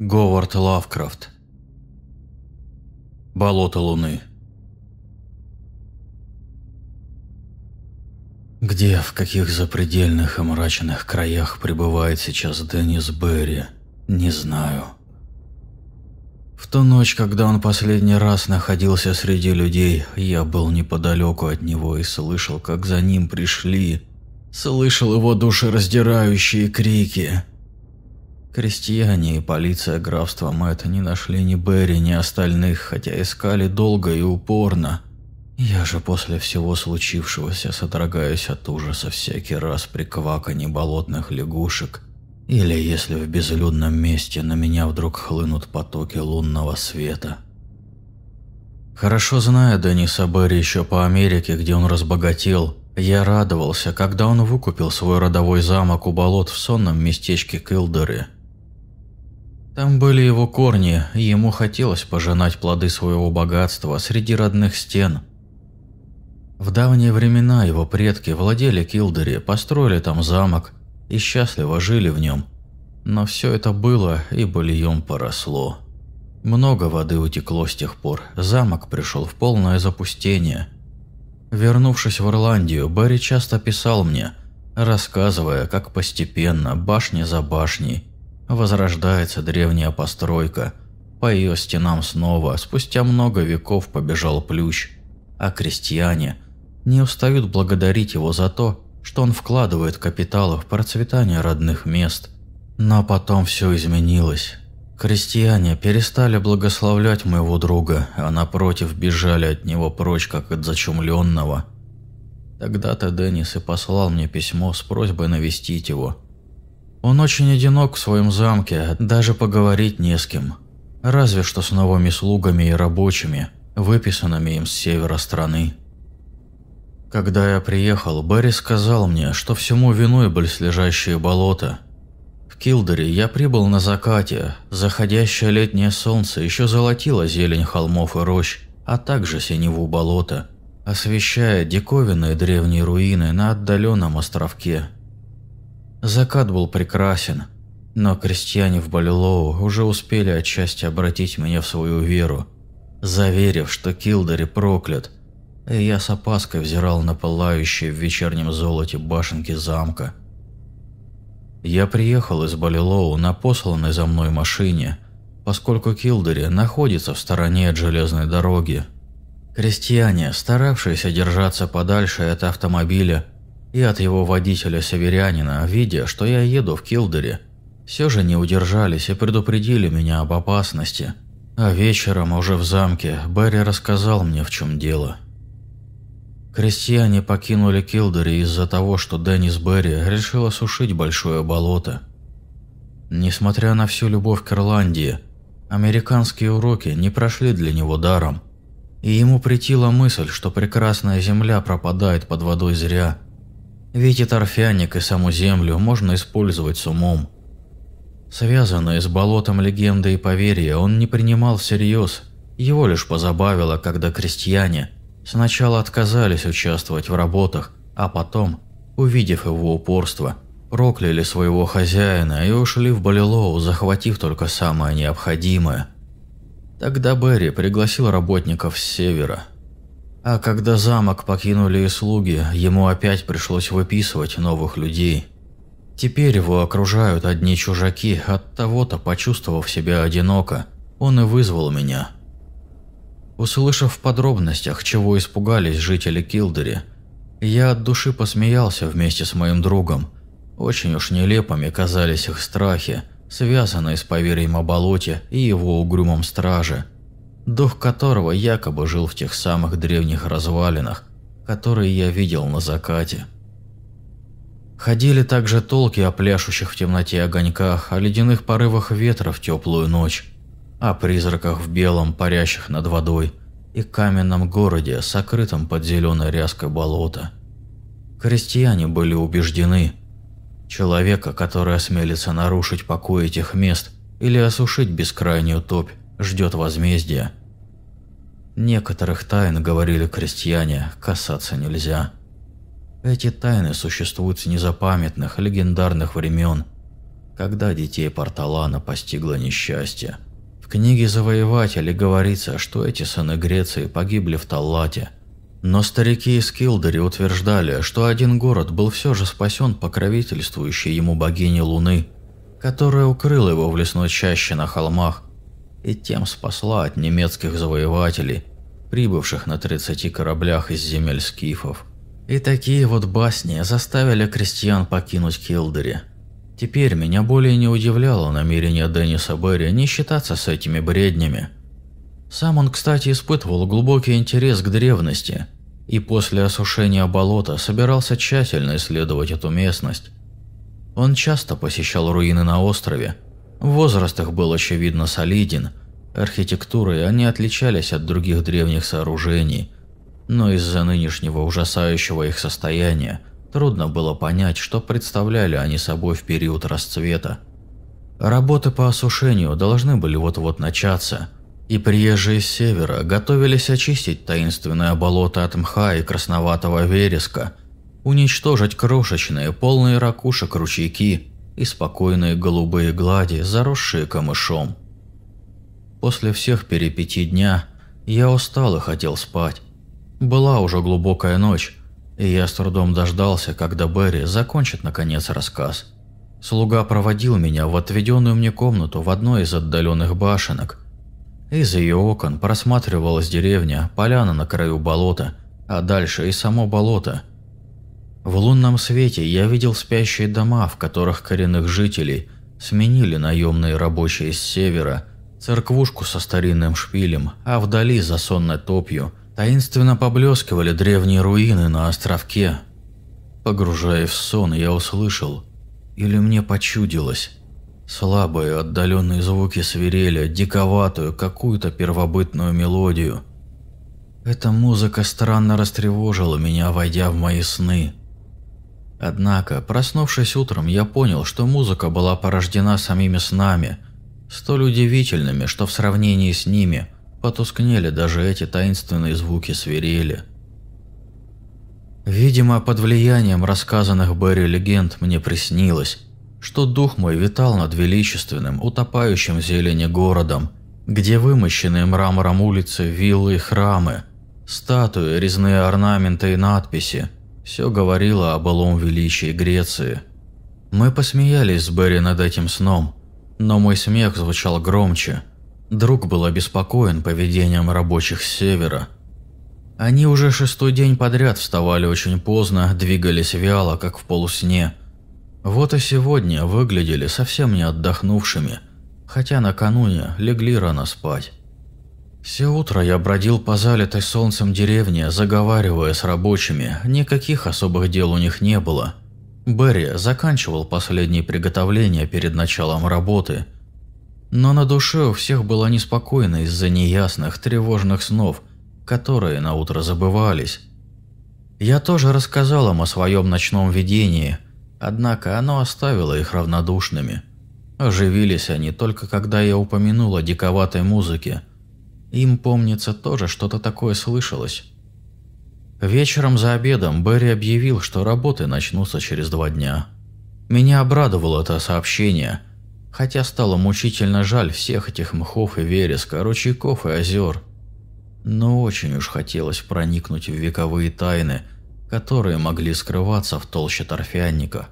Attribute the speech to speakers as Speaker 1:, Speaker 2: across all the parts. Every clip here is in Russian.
Speaker 1: Говард Лавкрафт. Болото Луны. Где, в каких запредельных и мрачных краях пребывает сейчас Деннис Берри, не знаю. В ту ночь, когда он последний раз находился среди людей, я был неподалеку от него и слышал, как за ним пришли. Слышал его душераздирающие крики – Крестьяне и полиция графства Мэтт не нашли ни Берри, ни остальных, хотя искали долго и упорно. Я же после всего случившегося содрогаюсь от ужаса всякий раз при кваканье болотных лягушек, или если в безлюдном месте на меня вдруг хлынут потоки лунного света. Хорошо зная Дениса Берри еще по Америке, где он разбогател, я радовался, когда он выкупил свой родовой замок у болот в сонном местечке Килдере – там были его корни, и ему хотелось пожинать плоды своего богатства среди родных стен. В давние времена его предки владели Килдери, построили там замок и счастливо жили в нем. Но все это было, и быльем поросло. Много воды утекло с тех пор, замок пришел в полное запустение. Вернувшись в Ирландию, Барри часто писал мне, рассказывая, как постепенно, башня за башней, Возрождается древняя постройка. По ее стенам снова, спустя много веков, побежал плющ. А крестьяне не устают благодарить его за то, что он вкладывает капиталы в процветание родных мест. Но потом все изменилось. Крестьяне перестали благословлять моего друга, а напротив бежали от него прочь, как от зачумленного. Тогда-то Деннис и послал мне письмо с просьбой навестить его – он очень одинок в своем замке, даже поговорить не с кем. Разве что с новыми слугами и рабочими, выписанными им с севера страны. Когда я приехал, Берри сказал мне, что всему виной близлежащие болота. В Килдере я прибыл на закате, заходящее летнее солнце еще золотило зелень холмов и рощ, а также синеву болота, освещая диковинные древние руины на отдаленном островке – Закат был прекрасен, но крестьяне в Балилоу уже успели отчасти обратить меня в свою веру, заверив, что Килдари проклят, и я с опаской взирал на пылающие в вечернем золоте башенки замка. Я приехал из Балилоу на посланной за мной машине, поскольку Килдари находится в стороне от железной дороги. Крестьяне, старавшиеся держаться подальше от автомобиля, и от его водителя-северянина, видя, что я еду в Килдере, все же не удержались и предупредили меня об опасности. А вечером, уже в замке, Берри рассказал мне, в чем дело. Крестьяне покинули Килдери из-за того, что Деннис Берри решил осушить большое болото. Несмотря на всю любовь к Ирландии, американские уроки не прошли для него даром, и ему притила мысль, что прекрасная земля пропадает под водой зря – ведь и торфяник, и саму землю можно использовать с умом. Связанные с болотом легенды и поверья он не принимал всерьез, его лишь позабавило, когда крестьяне сначала отказались участвовать в работах, а потом, увидев его упорство, прокляли своего хозяина и ушли в Балилоу, захватив только самое необходимое. Тогда Берри пригласил работников с севера – а когда замок покинули и слуги, ему опять пришлось выписывать новых людей. Теперь его окружают одни чужаки, от того-то, почувствовав себя одиноко, он и вызвал меня. Услышав в подробностях, чего испугались жители Килдери, я от души посмеялся вместе с моим другом. Очень уж нелепыми казались их страхи, связанные с поверьем о болоте и его угрюмом страже – дух которого якобы жил в тех самых древних развалинах, которые я видел на закате. Ходили также толки о пляшущих в темноте огоньках, о ледяных порывах ветра в теплую ночь, о призраках в белом, парящих над водой, и каменном городе, сокрытом под зеленой ряской болота. Крестьяне были убеждены, человека, который осмелится нарушить покой этих мест или осушить бескрайнюю топь, ждет возмездия. Некоторых тайн, говорили крестьяне, касаться нельзя. Эти тайны существуют с незапамятных, легендарных времен. когда детей Порталана постигло несчастье. В книге «Завоеватели» говорится, что эти сыны Греции погибли в Таллате. Но старики из Килдери утверждали, что один город был все же спасен покровительствующей ему богиней Луны, которая укрыла его в лесной чаще на холмах и тем спасла от немецких завоевателей, прибывших на 30 кораблях из земель скифов. И такие вот басни заставили крестьян покинуть Килдери. Теперь меня более не удивляло намерение Денниса Берри не считаться с этими бреднями. Сам он, кстати, испытывал глубокий интерес к древности, и после осушения болота собирался тщательно исследовать эту местность. Он часто посещал руины на острове. Возраст их был очевидно солиден, архитектурой они отличались от других древних сооружений, но из-за нынешнего ужасающего их состояния Трудно было понять, что представляли они собой в период расцвета. Работы по осушению должны были вот-вот начаться, и приезжие с севера готовились очистить таинственное болото от мха и красноватого вереска, уничтожить крошечные, полные ракушек ручейки и спокойные голубые глади, заросшие камышом. После всех перипетий дня я устал и хотел спать. Была уже глубокая ночь, и я с трудом дождался, когда Берри закончит наконец рассказ. Слуга проводил меня в отведенную мне комнату в одной из отдаленных башенок. Из ее окон просматривалась деревня, поляна на краю болота, а дальше и само болото. В лунном свете я видел спящие дома, в которых коренных жителей сменили наемные рабочие с севера, церквушку со старинным шпилем, а вдали за сонной топью Таинственно поблескивали древние руины на островке. Погружаясь в сон, я услышал, или мне почудилось, слабые отдаленные звуки свирели, диковатую какую-то первобытную мелодию. Эта музыка странно растревожила меня, войдя в мои сны. Однако, проснувшись утром, я понял, что музыка была порождена самими снами, столь удивительными, что в сравнении с ними – Потускнели даже эти таинственные звуки свирели. Видимо, под влиянием рассказанных Берри легенд мне приснилось, что дух мой витал над величественным, утопающим в зелени городом, где вымощенные мрамором улицы, виллы и храмы, статуи, резные орнаменты и надписи – все говорило о былом величии Греции. Мы посмеялись с Берри над этим сном, но мой смех звучал громче – Друг был обеспокоен поведением рабочих с севера. Они уже шестой день подряд вставали очень поздно, двигались вяло, как в полусне. Вот и сегодня выглядели совсем не отдохнувшими, хотя накануне легли рано спать. Все утро я бродил по залитой солнцем деревне, заговаривая с рабочими, никаких особых дел у них не было. Берри заканчивал последние приготовления перед началом работы – но на душе у всех было неспокойно из-за неясных, тревожных снов, которые на утро забывались. Я тоже рассказал им о своем ночном видении, однако оно оставило их равнодушными. Оживились они только когда я упомянул о диковатой музыке. Им, помнится, тоже что-то такое слышалось. Вечером за обедом Берри объявил, что работы начнутся через два дня. Меня обрадовало это сообщение – хотя стало мучительно жаль всех этих мхов и вереска, ручейков и озер. Но очень уж хотелось проникнуть в вековые тайны, которые могли скрываться в толще торфяника.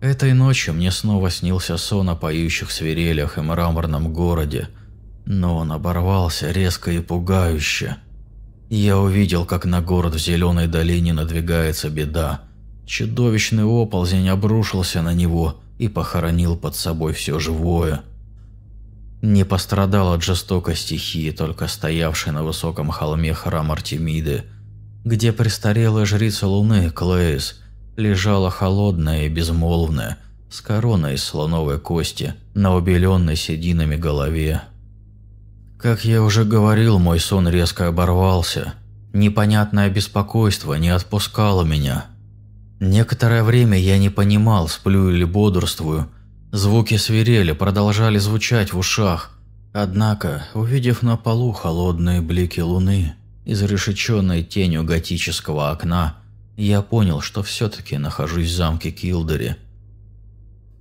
Speaker 1: Этой ночью мне снова снился сон о поющих свирелях и мраморном городе, но он оборвался резко и пугающе. Я увидел, как на город в зеленой долине надвигается беда. Чудовищный оползень обрушился на него – и похоронил под собой все живое. Не пострадал от жестокой стихии только стоявший на высоком холме храм Артемиды, где престарелая жрица Луны, Клеис, лежала холодная и безмолвная, с короной из слоновой кости на убеленной сединами голове. Как я уже говорил, мой сон резко оборвался. Непонятное беспокойство не отпускало меня – Некоторое время я не понимал, сплю или бодрствую. Звуки свирели продолжали звучать в ушах. Однако, увидев на полу холодные блики луны, изрешеченной тенью готического окна, я понял, что все-таки нахожусь в замке Килдери.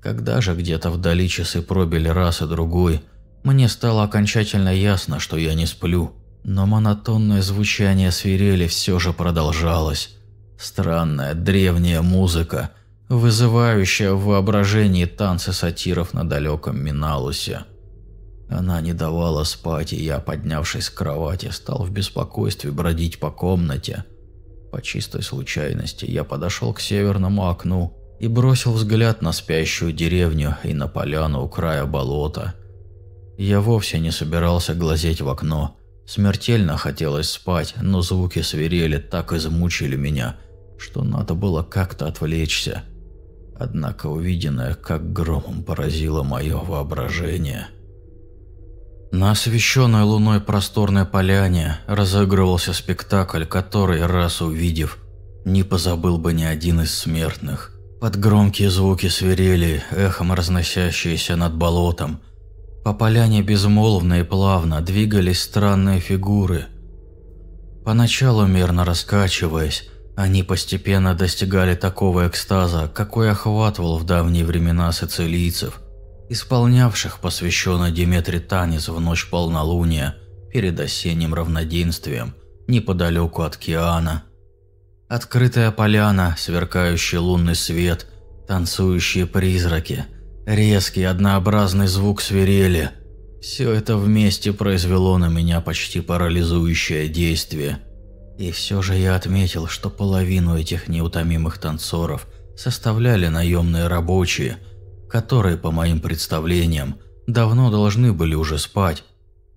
Speaker 1: Когда же где-то вдали часы пробили раз и другой, мне стало окончательно ясно, что я не сплю. Но монотонное звучание свирели все же продолжалось. Странная древняя музыка, вызывающая в воображении танцы сатиров на далеком Миналусе. Она не давала спать, и я, поднявшись с кровати, стал в беспокойстве бродить по комнате. По чистой случайности я подошел к северному окну и бросил взгляд на спящую деревню и на поляну у края болота. Я вовсе не собирался глазеть в окно. Смертельно хотелось спать, но звуки свирели так измучили меня, что надо было как-то отвлечься. Однако увиденное как громом поразило мое воображение. На освещенной луной просторной поляне разыгрывался спектакль, который, раз увидев, не позабыл бы ни один из смертных. Под громкие звуки свирели, эхом разносящиеся над болотом, по поляне безмолвно и плавно двигались странные фигуры. Поначалу мерно раскачиваясь, они постепенно достигали такого экстаза, какой охватывал в давние времена сицилийцев – исполнявших посвященный Диметре танец в ночь полнолуния перед осенним равноденствием неподалеку от океана. Открытая поляна, сверкающий лунный свет, танцующие призраки, резкий однообразный звук свирели – все это вместе произвело на меня почти парализующее действие. И все же я отметил, что половину этих неутомимых танцоров составляли наемные рабочие – которые, по моим представлениям, давно должны были уже спать.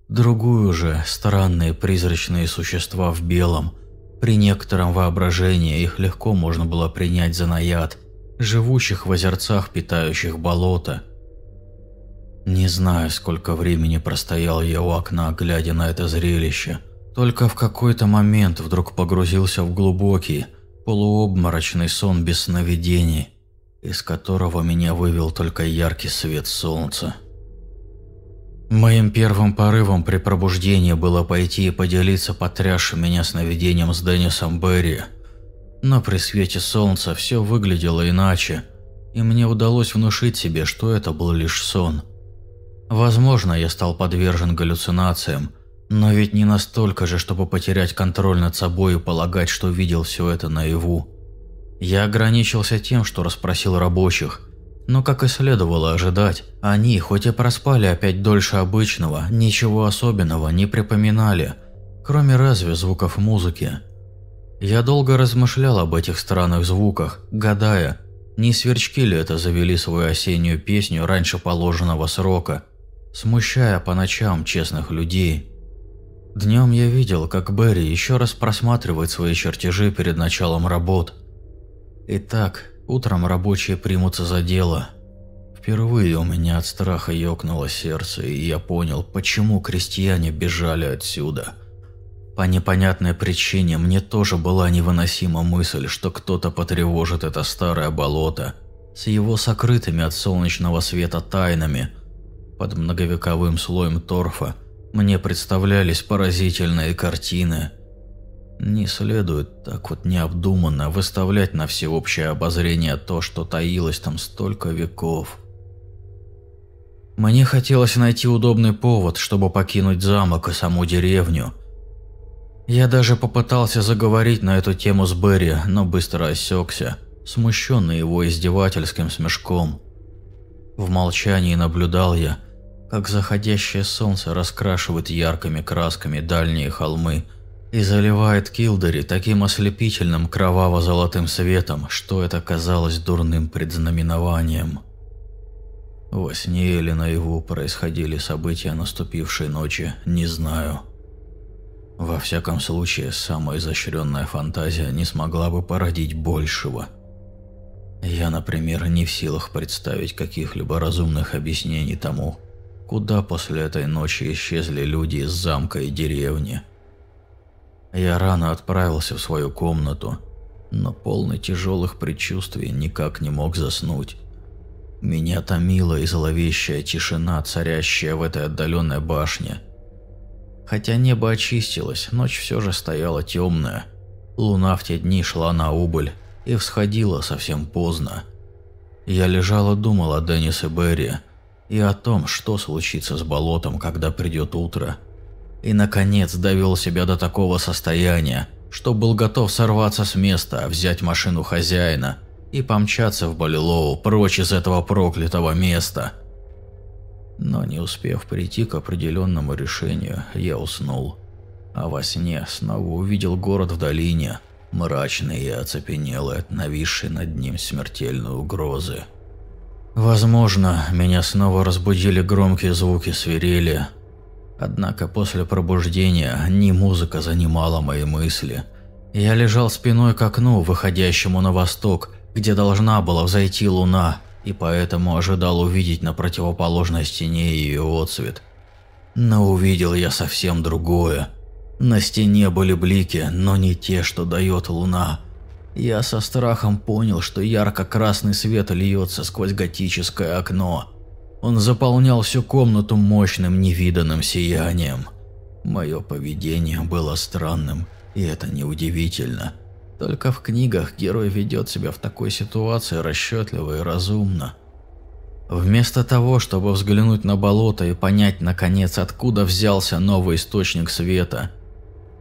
Speaker 1: Другую же странные призрачные существа в белом. При некотором воображении их легко можно было принять за наяд, живущих в озерцах, питающих болото. Не знаю, сколько времени простоял я у окна, глядя на это зрелище. Только в какой-то момент вдруг погрузился в глубокий, полуобморочный сон без сновидений – из которого меня вывел только яркий свет солнца. Моим первым порывом при пробуждении было пойти и поделиться потрясшим меня сновидением с Деннисом Берри. Но при свете солнца все выглядело иначе, и мне удалось внушить себе, что это был лишь сон. Возможно, я стал подвержен галлюцинациям, но ведь не настолько же, чтобы потерять контроль над собой и полагать, что видел все это наяву. Я ограничился тем, что расспросил рабочих, но, как и следовало ожидать, они, хоть и проспали опять дольше обычного, ничего особенного не припоминали, кроме разве звуков музыки. Я долго размышлял об этих странных звуках, гадая, не сверчки ли это завели свою осеннюю песню раньше положенного срока, смущая по ночам честных людей. Днем я видел, как Берри еще раз просматривает свои чертежи перед началом работ – Итак, утром рабочие примутся за дело. Впервые у меня от страха ёкнуло сердце, и я понял, почему крестьяне бежали отсюда. По непонятной причине мне тоже была невыносима мысль, что кто-то потревожит это старое болото с его сокрытыми от солнечного света тайнами. Под многовековым слоем торфа мне представлялись поразительные картины – не следует так вот необдуманно выставлять на всеобщее обозрение то, что таилось там столько веков. Мне хотелось найти удобный повод, чтобы покинуть замок и саму деревню. Я даже попытался заговорить на эту тему с Берри, но быстро осекся, смущенный его издевательским смешком. В молчании наблюдал я, как заходящее солнце раскрашивает яркими красками дальние холмы – и заливает Килдери таким ослепительным кроваво-золотым светом, что это казалось дурным предзнаменованием. Во сне или наяву происходили события наступившей ночи, не знаю. Во всяком случае, самая изощренная фантазия не смогла бы породить большего. Я, например, не в силах представить каких-либо разумных объяснений тому, куда после этой ночи исчезли люди из замка и деревни – я рано отправился в свою комнату, но полный тяжелых предчувствий никак не мог заснуть. Меня томила и зловещая тишина, царящая в этой отдаленной башне. Хотя небо очистилось, ночь все же стояла темная. Луна в те дни шла на убыль и всходила совсем поздно. Я лежал и думал о Деннисе Берри и о том, что случится с болотом, когда придет утро. И, наконец, довел себя до такого состояния, что был готов сорваться с места, взять машину хозяина и помчаться в Балилоу прочь из этого проклятого места. Но не успев прийти к определенному решению, я уснул. А во сне снова увидел город в долине, мрачный и оцепенелый от нависшей над ним смертельной угрозы. Возможно, меня снова разбудили громкие звуки свирели, Однако после пробуждения не музыка занимала мои мысли. Я лежал спиной к окну, выходящему на восток, где должна была взойти луна, и поэтому ожидал увидеть на противоположной стене ее отцвет. Но увидел я совсем другое. На стене были блики, но не те, что дает луна. Я со страхом понял, что ярко-красный свет льется сквозь готическое окно. Он заполнял всю комнату мощным невиданным сиянием. Мое поведение было странным, и это неудивительно. Только в книгах герой ведет себя в такой ситуации расчетливо и разумно. Вместо того, чтобы взглянуть на болото и понять, наконец, откуда взялся новый источник света,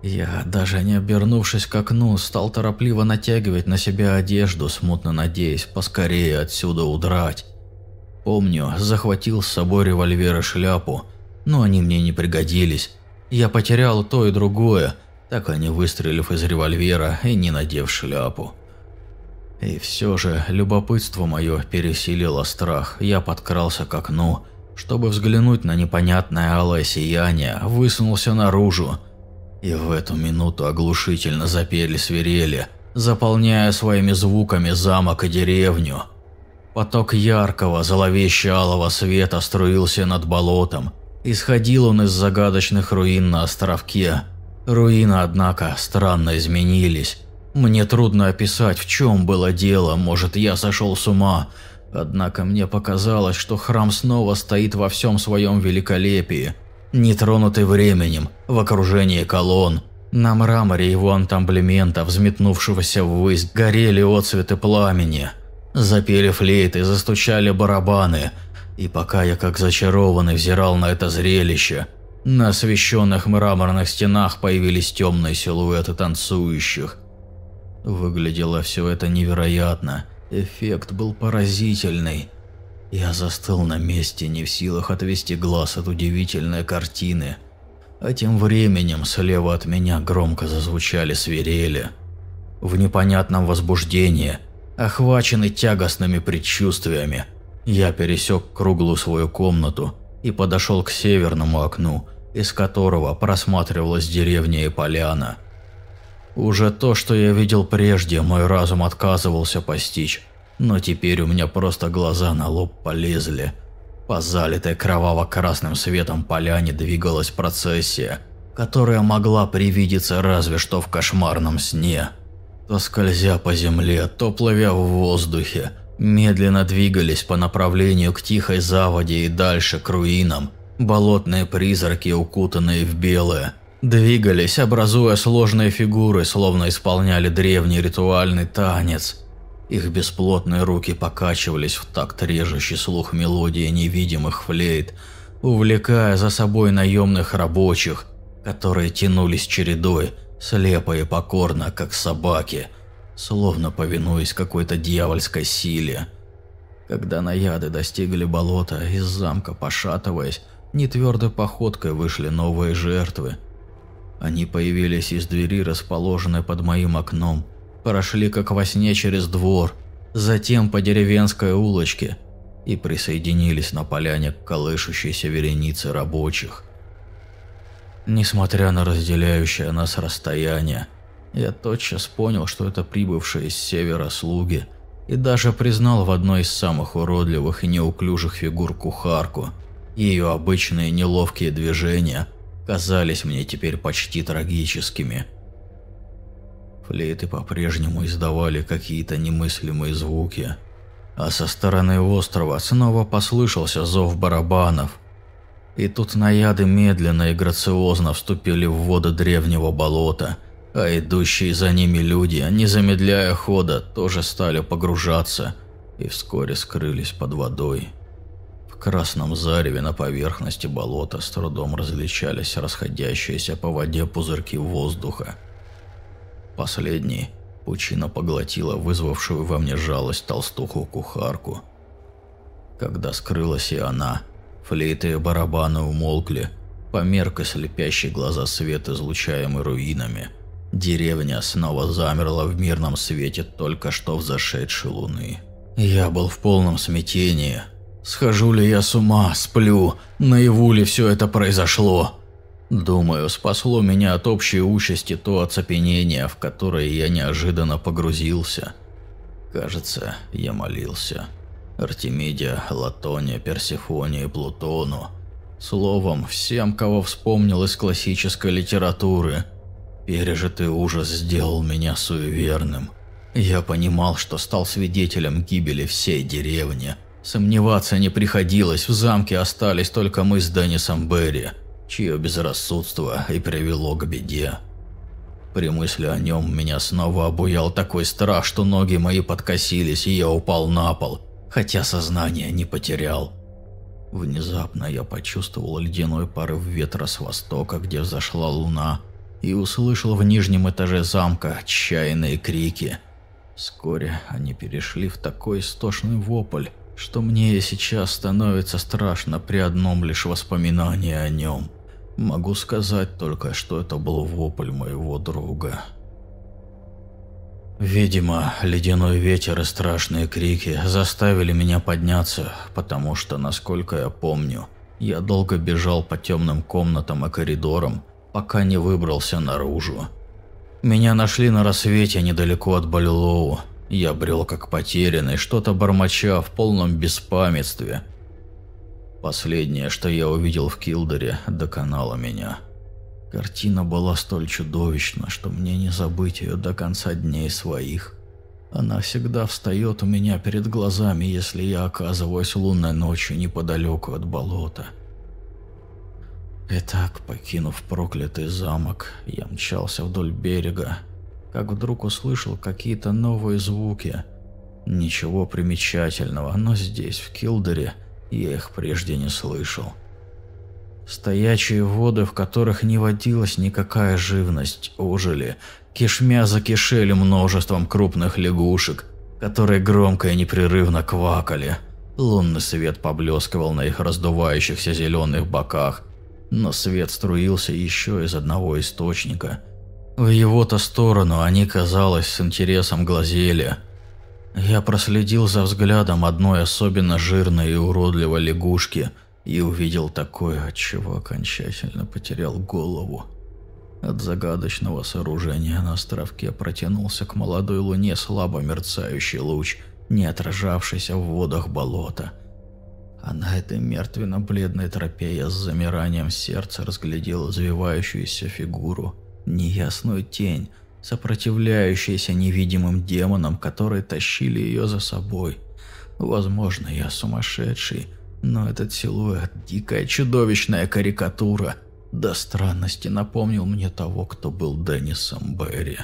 Speaker 1: я, даже не обернувшись к окну, стал торопливо натягивать на себя одежду, смутно надеясь поскорее отсюда удрать. Помню, захватил с собой револьвер и шляпу, но они мне не пригодились. Я потерял то и другое, так и не выстрелив из револьвера и не надев шляпу. И все же любопытство мое пересилило страх, я подкрался к окну, чтобы взглянуть на непонятное алое сияние, высунулся наружу. И в эту минуту оглушительно запели свирели, заполняя своими звуками замок и деревню. Поток яркого, зловеще-алого света струился над болотом. Исходил он из загадочных руин на островке. Руины, однако, странно изменились. Мне трудно описать, в чем было дело, может, я сошел с ума. Однако мне показалось, что храм снова стоит во всем своем великолепии. Нетронутый временем, в окружении колонн. На мраморе его антамблемента, взметнувшегося ввысь, горели отцветы пламени. Запели флейты, застучали барабаны, и пока я как зачарованный взирал на это зрелище, на освещенных мраморных стенах появились темные силуэты танцующих. Выглядело все это невероятно, эффект был поразительный. Я застыл на месте, не в силах отвести глаз от удивительной картины. А тем временем слева от меня громко зазвучали свирели. В непонятном возбуждении – Охваченный тягостными предчувствиями, я пересек круглую свою комнату и подошел к северному окну, из которого просматривалась деревня и поляна. Уже то, что я видел прежде, мой разум отказывался постичь, но теперь у меня просто глаза на лоб полезли. По залитой кроваво-красным светом поляне двигалась процессия, которая могла привидеться разве что в кошмарном сне то скользя по земле, то плывя в воздухе, медленно двигались по направлению к тихой заводе и дальше к руинам. Болотные призраки, укутанные в белое, двигались, образуя сложные фигуры, словно исполняли древний ритуальный танец. Их бесплотные руки покачивались в такт режущий слух мелодии невидимых флейт, увлекая за собой наемных рабочих, которые тянулись чередой – слепо и покорно, как собаки, словно повинуясь какой-то дьявольской силе. Когда наяды достигли болота, из замка, пошатываясь, нетвердой походкой вышли новые жертвы. Они появились из двери, расположенной под моим окном, прошли как во сне через двор, затем по деревенской улочке и присоединились на поляне к колышущейся веренице рабочих. Несмотря на разделяющее нас расстояние, я тотчас понял, что это прибывшие с севера слуги, и даже признал в одной из самых уродливых и неуклюжих фигур кухарку. Ее обычные неловкие движения казались мне теперь почти трагическими. Флейты по-прежнему издавали какие-то немыслимые звуки, а со стороны острова снова послышался зов барабанов – и тут наяды медленно и грациозно вступили в воды древнего болота, а идущие за ними люди, не замедляя хода, тоже стали погружаться. и вскоре скрылись под водой. В красном зареве на поверхности болота с трудом различались расходящиеся по воде пузырьки воздуха. Последний пучина поглотила вызвавшую во мне жалость толстуху-кухарку. Когда скрылась и она, флейты и барабаны умолкли, померк и слепящий глаза свет, излучаемый руинами. Деревня снова замерла в мирном свете только что взошедшей луны. Я был в полном смятении – Схожу ли я с ума, сплю, наяву ли все это произошло? Думаю, спасло меня от общей участи то оцепенение, в которое я неожиданно погрузился. Кажется, я молился. Артемиде, Латоне, Персифоне и Плутону. Словом, всем, кого вспомнил из классической литературы. Пережитый ужас сделал меня суеверным. Я понимал, что стал свидетелем гибели всей деревни – Сомневаться не приходилось, в замке остались только мы с Деннисом Берри, чье безрассудство и привело к беде. При мысли о нем меня снова обуял такой страх, что ноги мои подкосились, и я упал на пол, хотя сознание не потерял. Внезапно я почувствовал ледяной порыв ветра с востока, где взошла луна, и услышал в нижнем этаже замка отчаянные крики. Вскоре они перешли в такой истошный вопль, что мне сейчас становится страшно при одном лишь воспоминании о нем. Могу сказать только, что это был вопль моего друга. Видимо, ледяной ветер и страшные крики заставили меня подняться, потому что, насколько я помню, я долго бежал по темным комнатам и коридорам, пока не выбрался наружу. Меня нашли на рассвете недалеко от Балилоу, я брел как потерянный, что-то бормоча в полном беспамятстве. Последнее, что я увидел в Килдере, доконало меня. Картина была столь чудовищна, что мне не забыть ее до конца дней своих. Она всегда встает у меня перед глазами, если я оказываюсь лунной ночью неподалеку от болота. Итак, покинув проклятый замок, я мчался вдоль берега, как вдруг услышал какие-то новые звуки. Ничего примечательного, но здесь, в Килдере, я их прежде не слышал. Стоячие воды, в которых не водилась никакая живность, ожили, кишмя закишели множеством крупных лягушек, которые громко и непрерывно квакали. Лунный свет поблескивал на их раздувающихся зеленых боках, но свет струился еще из одного источника – в его-то сторону они, казалось, с интересом глазели. Я проследил за взглядом одной особенно жирной и уродливой лягушки и увидел такое, от чего окончательно потерял голову. От загадочного сооружения на островке протянулся к молодой луне слабо мерцающий луч, не отражавшийся в водах болота. А на этой мертвенно-бледной тропе я с замиранием сердца разглядел извивающуюся фигуру – неясную тень, сопротивляющуюся невидимым демонам, которые тащили ее за собой. Возможно, я сумасшедший, но этот силуэт – дикая чудовищная карикатура. До странности напомнил мне того, кто был Деннисом Берри.